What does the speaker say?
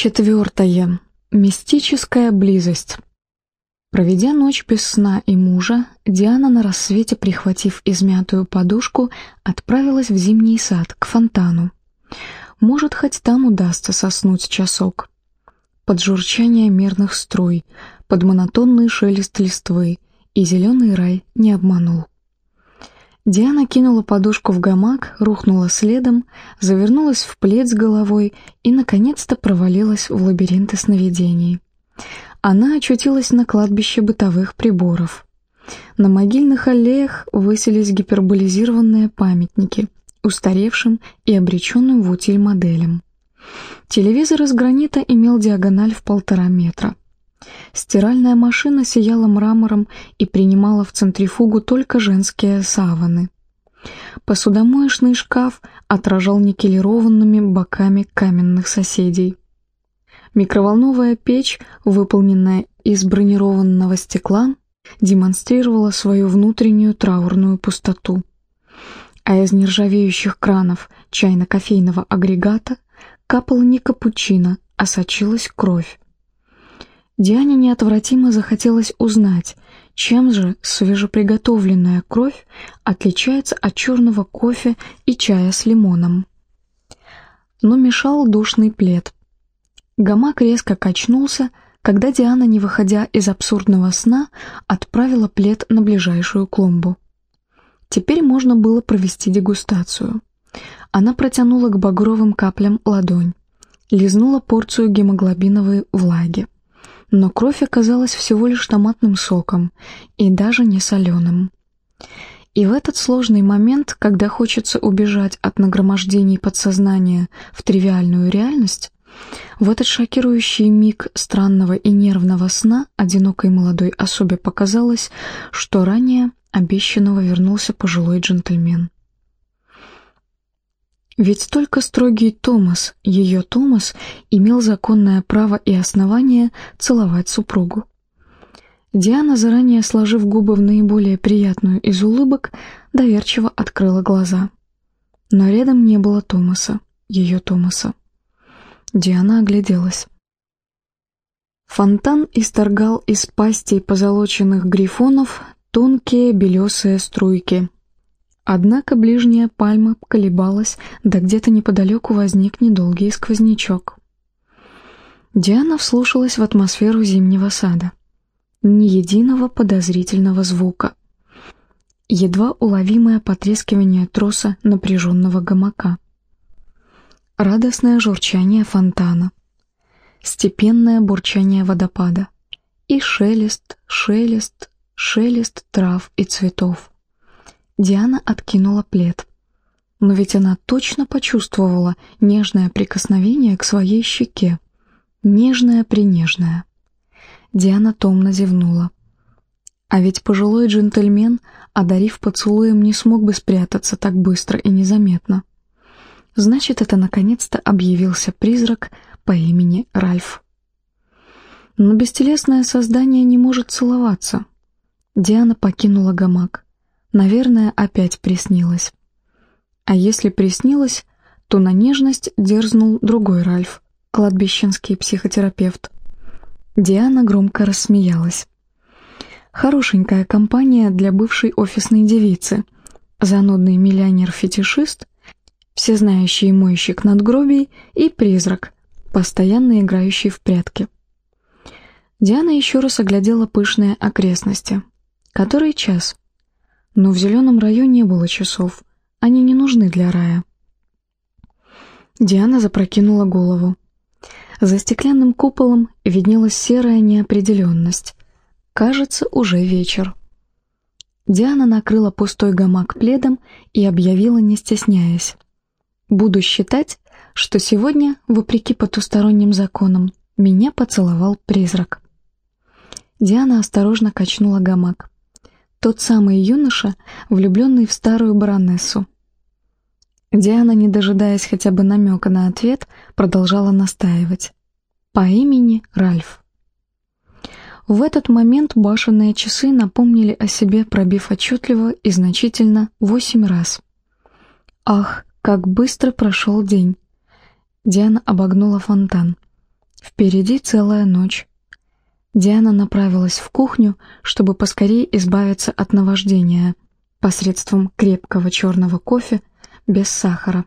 Четвертое. Мистическая близость. Проведя ночь без сна и мужа, Диана на рассвете, прихватив измятую подушку, отправилась в зимний сад, к фонтану. Может, хоть там удастся соснуть часок. Под журчание мерных струй, под монотонный шелест листвы, и зеленый рай не обманул. Диана кинула подушку в гамак, рухнула следом, завернулась в плед с головой и, наконец-то, провалилась в лабиринты сновидений. Она очутилась на кладбище бытовых приборов. На могильных аллеях высились гиперболизированные памятники устаревшим и обреченным в утиль моделям. Телевизор из гранита имел диагональ в полтора метра. Стиральная машина сияла мрамором и принимала в центрифугу только женские саваны. Посудомоечный шкаф отражал никелированными боками каменных соседей. Микроволновая печь, выполненная из бронированного стекла, демонстрировала свою внутреннюю траурную пустоту. А из нержавеющих кранов чайно-кофейного агрегата капала не капучино, а сочилась кровь. Диане неотвратимо захотелось узнать, чем же свежеприготовленная кровь отличается от черного кофе и чая с лимоном. Но мешал душный плед. Гамак резко качнулся, когда Диана, не выходя из абсурдного сна, отправила плед на ближайшую клумбу. Теперь можно было провести дегустацию. Она протянула к багровым каплям ладонь, лизнула порцию гемоглобиновой влаги но кровь оказалась всего лишь томатным соком и даже не соленым. И в этот сложный момент, когда хочется убежать от нагромождений подсознания в тривиальную реальность, в этот шокирующий миг странного и нервного сна одинокой молодой особе показалось, что ранее обещанного вернулся пожилой джентльмен. Ведь только строгий Томас, ее Томас, имел законное право и основание целовать супругу. Диана, заранее сложив губы в наиболее приятную из улыбок, доверчиво открыла глаза. Но рядом не было Томаса, ее Томаса. Диана огляделась. Фонтан исторгал из пастей позолоченных грифонов тонкие белесые струйки, Однако ближняя пальма колебалась, да где-то неподалеку возник недолгий сквознячок. Диана вслушалась в атмосферу зимнего сада. Ни единого подозрительного звука. Едва уловимое потрескивание троса напряженного гамака. Радостное журчание фонтана. Степенное бурчание водопада. И шелест, шелест, шелест трав и цветов. Диана откинула плед. Но ведь она точно почувствовала нежное прикосновение к своей щеке. Нежное-принежное. Диана томно зевнула. А ведь пожилой джентльмен, одарив поцелуем, не смог бы спрятаться так быстро и незаметно. Значит, это наконец-то объявился призрак по имени Ральф. Но бестелесное создание не может целоваться. Диана покинула гамак. Наверное, опять приснилось. А если приснилось, то на нежность дерзнул другой Ральф, кладбищенский психотерапевт. Диана громко рассмеялась. Хорошенькая компания для бывшей офисной девицы. Занудный миллионер-фетишист, всезнающий мойщик надгробий и призрак, постоянно играющий в прятки. Диана еще раз оглядела пышные окрестности. Который час? Но в зеленом районе не было часов. Они не нужны для рая. Диана запрокинула голову. За стеклянным куполом виднелась серая неопределенность. Кажется, уже вечер. Диана накрыла пустой гамак пледом и объявила, не стесняясь. «Буду считать, что сегодня, вопреки потусторонним законам, меня поцеловал призрак». Диана осторожно качнула гамак. Тот самый юноша, влюбленный в старую баронессу. Диана, не дожидаясь хотя бы намека на ответ, продолжала настаивать. По имени Ральф. В этот момент башенные часы напомнили о себе, пробив отчетливо и значительно восемь раз. Ах, как быстро прошел день! Диана обогнула фонтан. Впереди целая ночь. Диана направилась в кухню, чтобы поскорее избавиться от наваждения посредством крепкого черного кофе без сахара.